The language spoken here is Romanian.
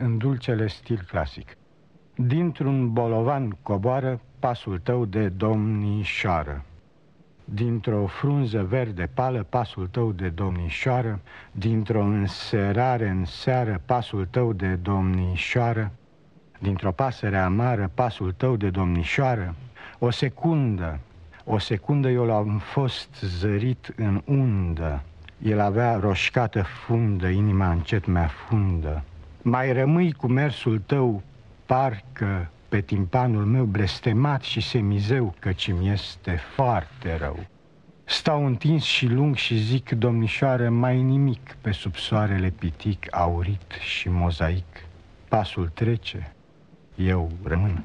în dulcele stil clasic. Dintr-un bolovan coboară pasul tău de domnișoară. Dintr-o frunză verde pală pasul tău de domnișoară, dintr-o înserare în seară pasul tău de domnișoară, dintr-o pasăre amară pasul tău de domnișoară, o secundă, o secundă eu l-am fost zărit în undă, el avea roșcată fundă, inima încet mea fundă. Mai rămâi cu mersul tău, parcă pe timpanul meu blestemat și semizeu, căci mi este foarte rău. Stau întins și lung și zic, domnișoară, mai nimic pe sub soarele pitic, aurit și mozaic. Pasul trece, eu rămân.